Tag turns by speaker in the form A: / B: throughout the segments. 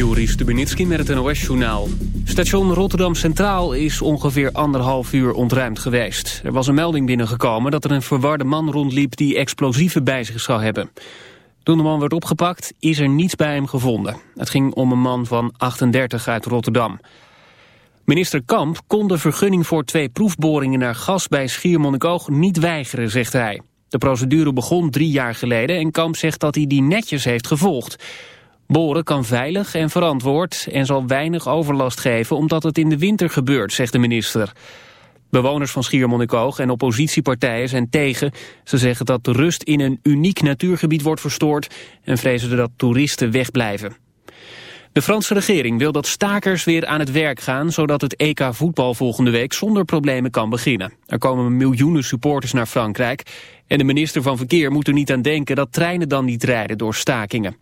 A: Joris Stubenitski met het NOS-journaal. Station Rotterdam Centraal is ongeveer anderhalf uur ontruimd geweest. Er was een melding binnengekomen dat er een verwarde man rondliep... die explosieven bij zich zou hebben. Toen de man werd opgepakt, is er niets bij hem gevonden. Het ging om een man van 38 uit Rotterdam. Minister Kamp kon de vergunning voor twee proefboringen naar gas bij Schiermonnikoog niet weigeren, zegt hij. De procedure begon drie jaar geleden en Kamp zegt dat hij die netjes heeft gevolgd. Boren kan veilig en verantwoord en zal weinig overlast geven omdat het in de winter gebeurt, zegt de minister. Bewoners van Schiermonnikoog en oppositiepartijen zijn tegen. Ze zeggen dat de rust in een uniek natuurgebied wordt verstoord en vrezen dat toeristen wegblijven. De Franse regering wil dat stakers weer aan het werk gaan... zodat het EK voetbal volgende week zonder problemen kan beginnen. Er komen miljoenen supporters naar Frankrijk... en de minister van Verkeer moet er niet aan denken... dat treinen dan niet rijden door stakingen.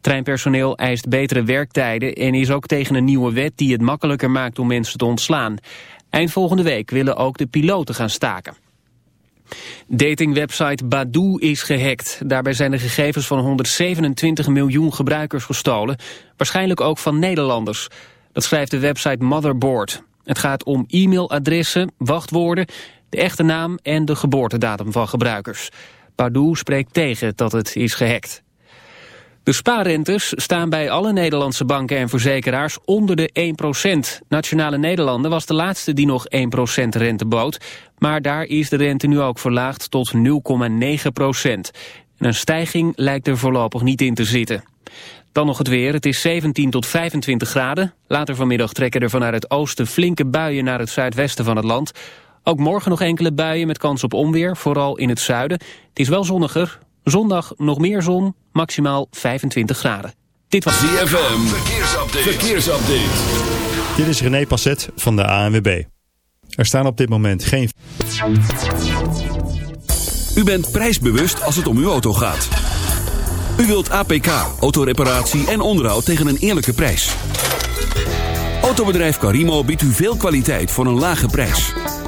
A: Treinpersoneel eist betere werktijden... en is ook tegen een nieuwe wet die het makkelijker maakt om mensen te ontslaan. Eind volgende week willen ook de piloten gaan staken. Datingwebsite Badoo is gehackt. Daarbij zijn de gegevens van 127 miljoen gebruikers gestolen. Waarschijnlijk ook van Nederlanders. Dat schrijft de website Motherboard. Het gaat om e-mailadressen, wachtwoorden, de echte naam en de geboortedatum van gebruikers. Badoo spreekt tegen dat het is gehackt. De spaarrentes staan bij alle Nederlandse banken en verzekeraars onder de 1%. Nationale Nederlanden was de laatste die nog 1% rente bood. Maar daar is de rente nu ook verlaagd tot 0,9%. Een stijging lijkt er voorlopig niet in te zitten. Dan nog het weer. Het is 17 tot 25 graden. Later vanmiddag trekken er vanuit het oosten flinke buien naar het zuidwesten van het land. Ook morgen nog enkele buien met kans op onweer, vooral in het zuiden. Het is wel zonniger, Zondag nog meer zon, maximaal 25 graden.
B: Dit was ZFM, verkeersupdate. verkeersupdate.
C: Dit is René Passet van de ANWB. Er staan op dit moment geen...
B: U bent prijsbewust als het om uw auto gaat. U wilt APK, autoreparatie en onderhoud tegen een eerlijke prijs. Autobedrijf Carimo biedt u veel kwaliteit voor een lage prijs.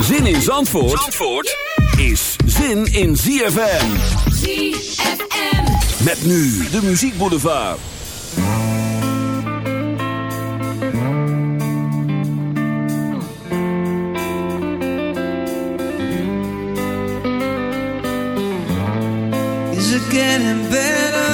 B: Zin in Zandvoort, Zandvoort is zin in ZFM.
D: ZFM.
B: Met nu de muziekboulevard.
E: Is it getting better?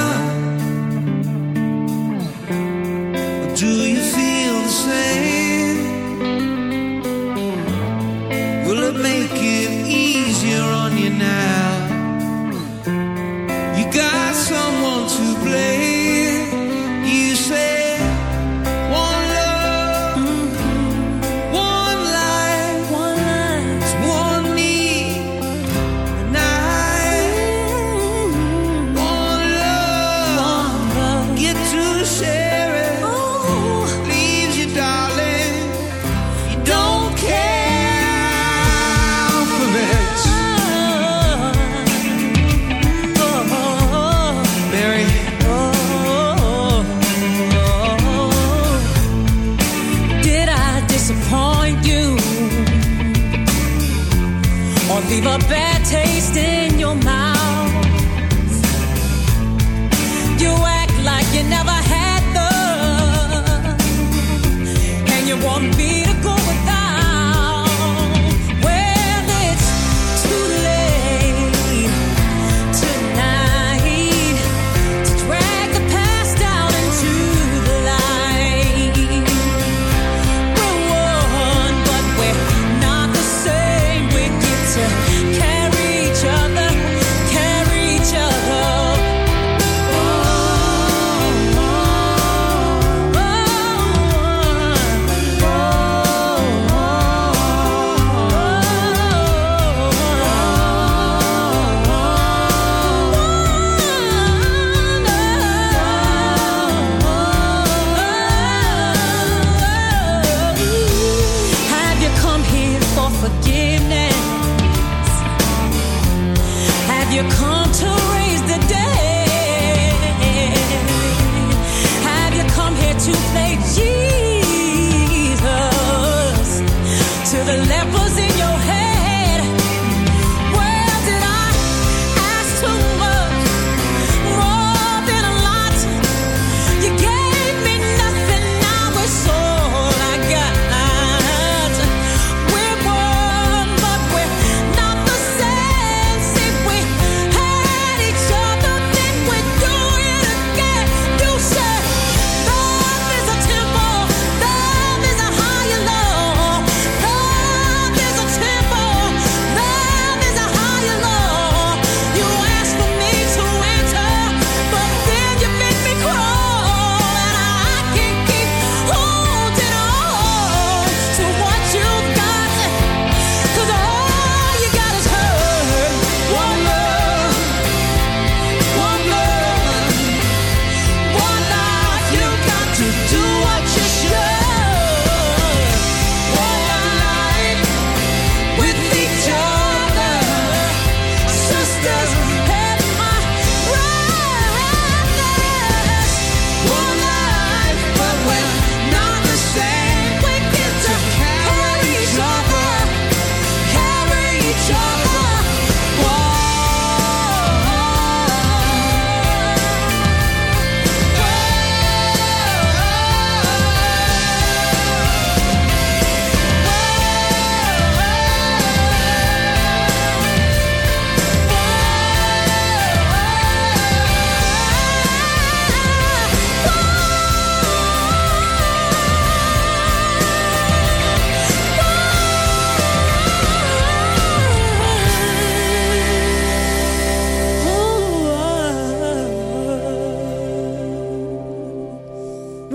E: to the leprosy.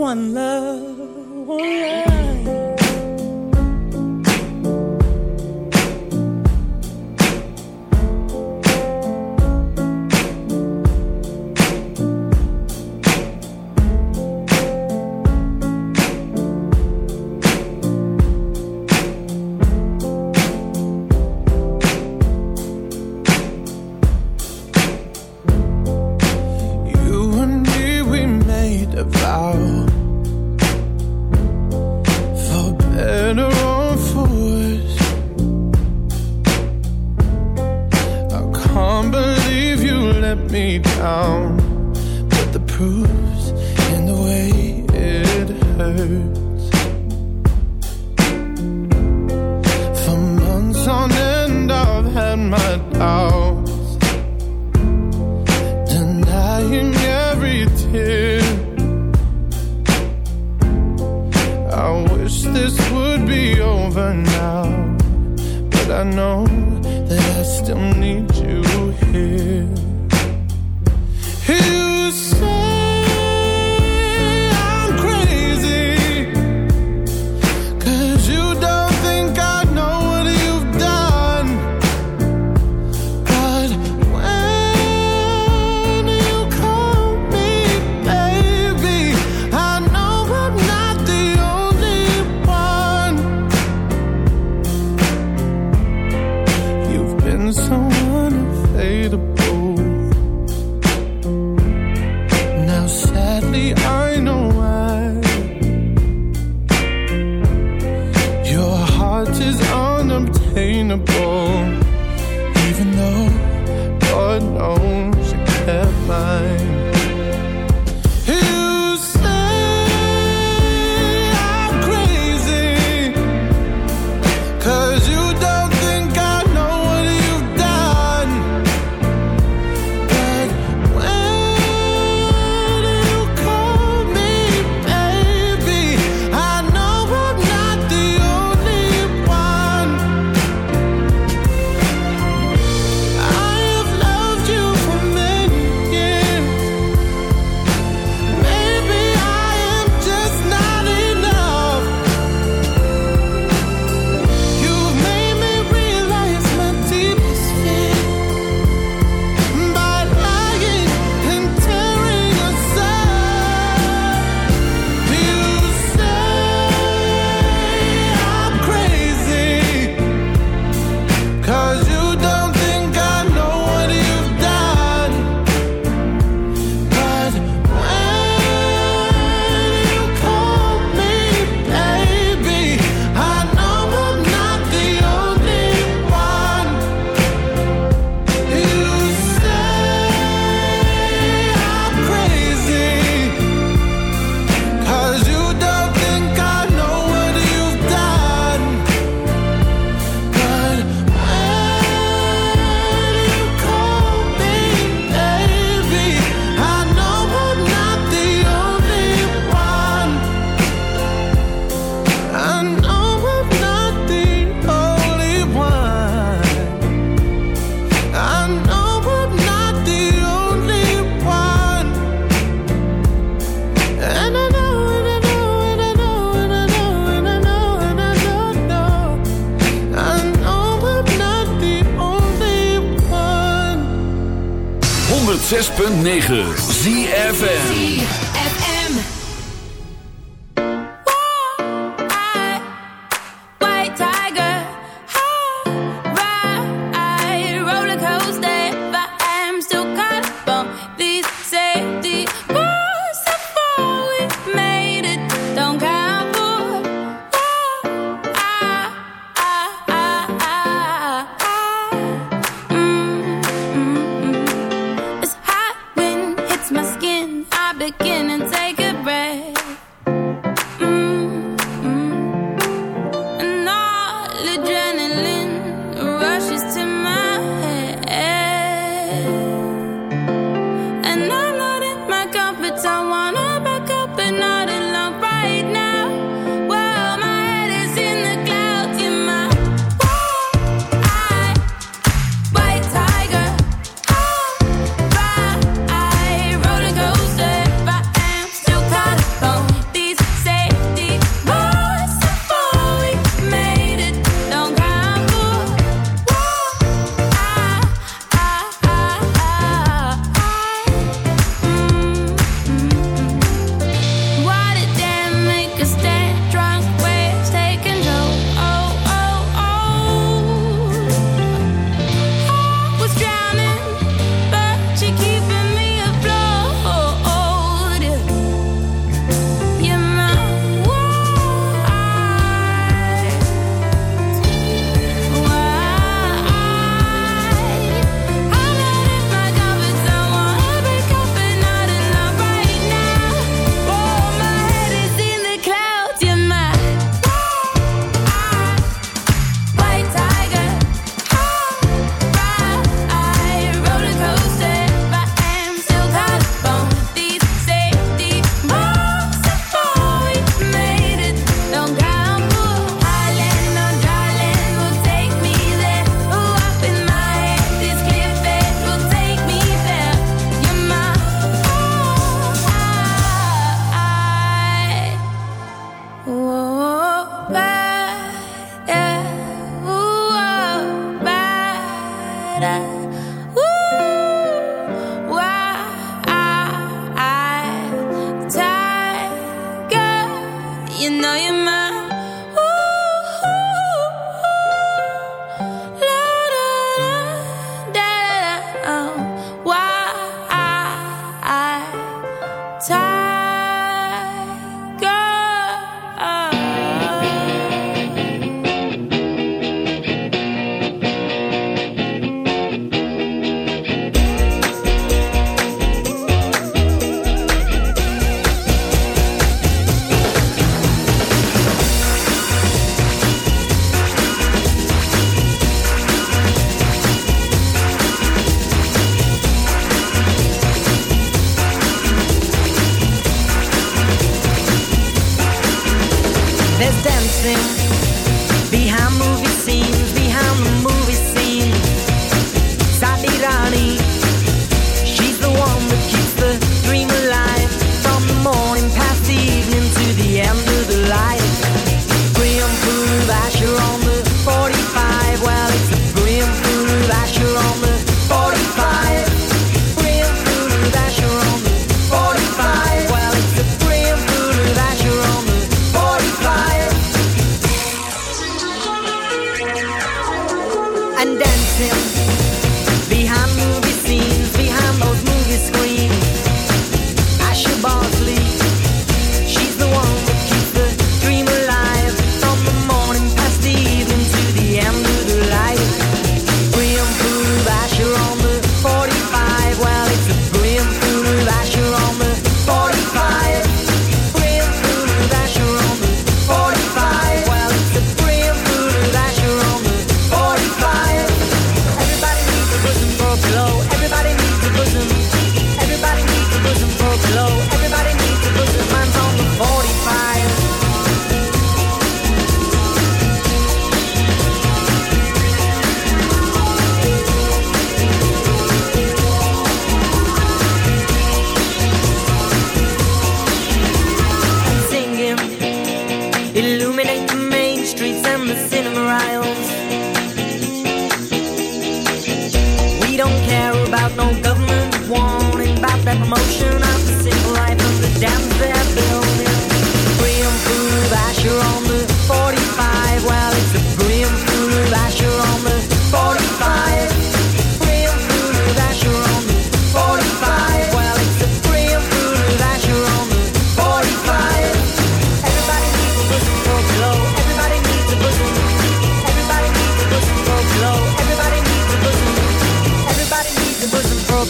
E: one love.
F: Oh, touch is unobtainable. Even though God knows you kept mine.
G: 106.9
H: ZFN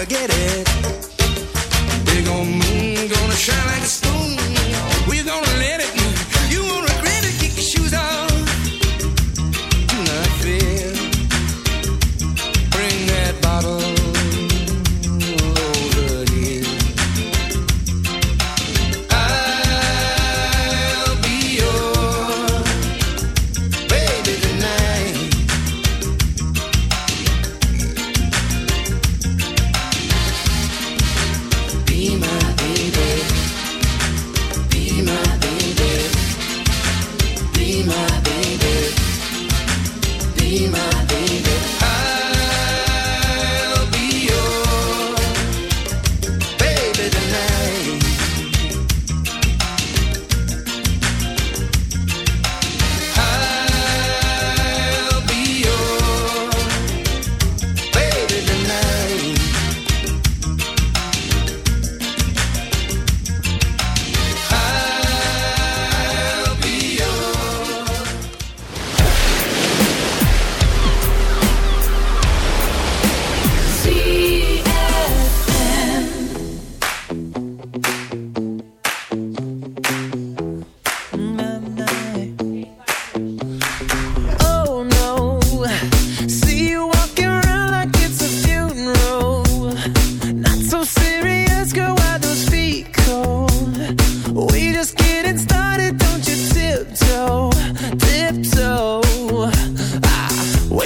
I: forget it.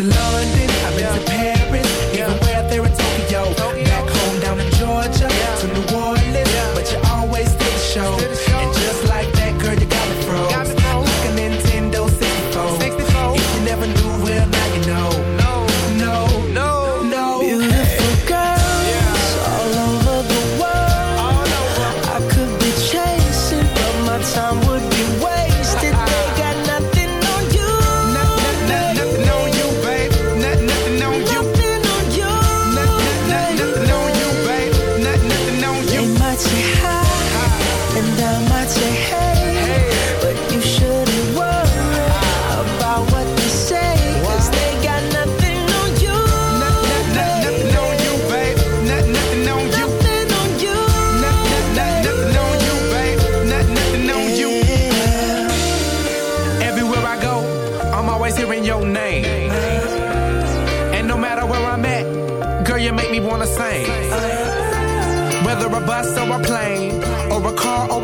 D: to
J: love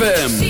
D: ZFM.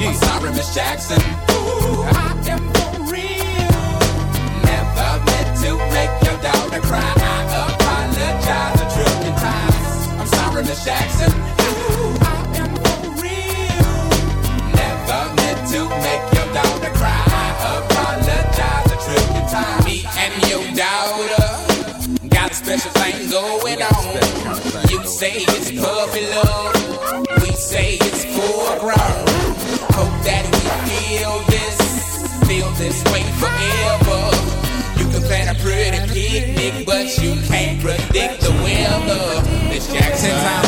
K: I'm sorry, Miss Jackson. Ooh, I am for real. Never meant to make your daughter cry. I apologize a trillion times. I'm sorry, Miss Jackson. Ooh, I am for real. Never meant to make your daughter cry. I apologize a trillion times. Me and your daughter got a special thing going on. You say it's puppy love. We say it's full you can't predict the weather. Miss Jackson.
L: Ten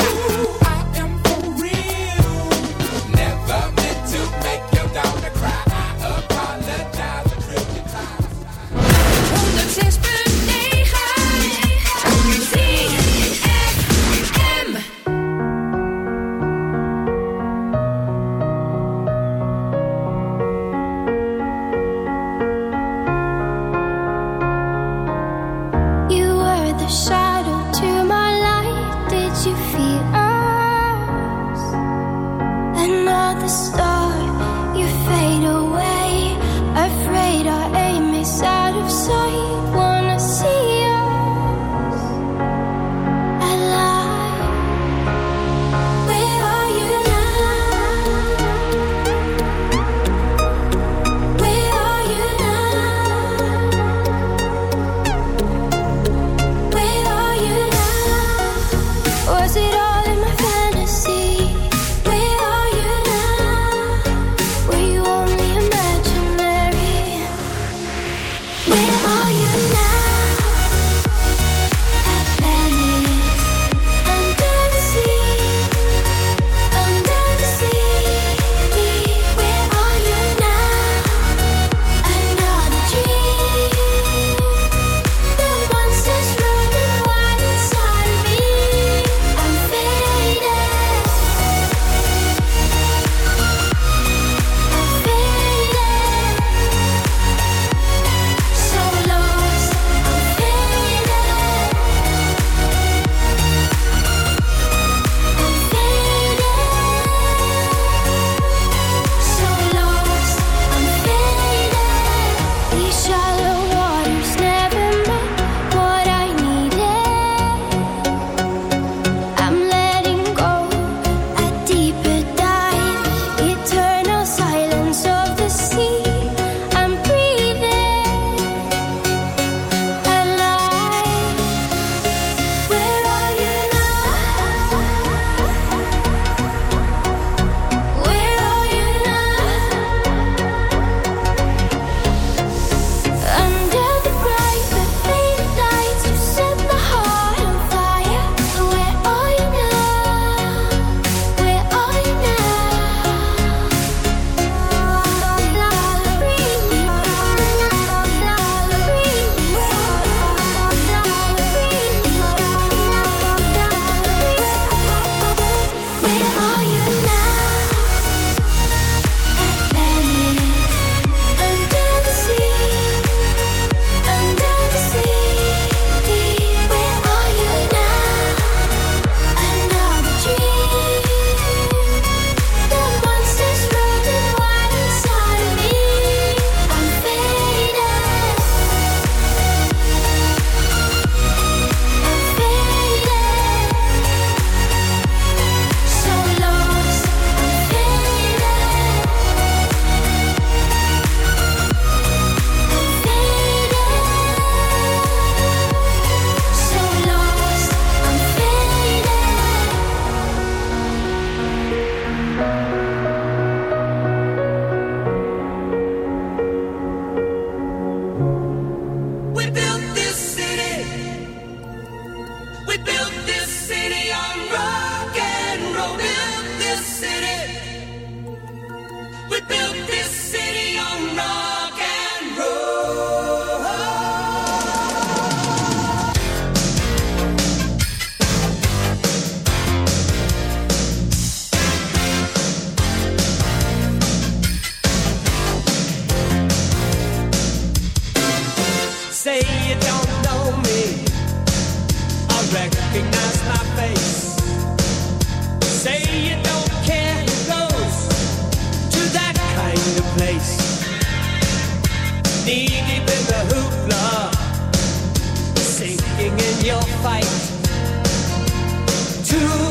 B: The
D: hoopla, sinking in your fight. Too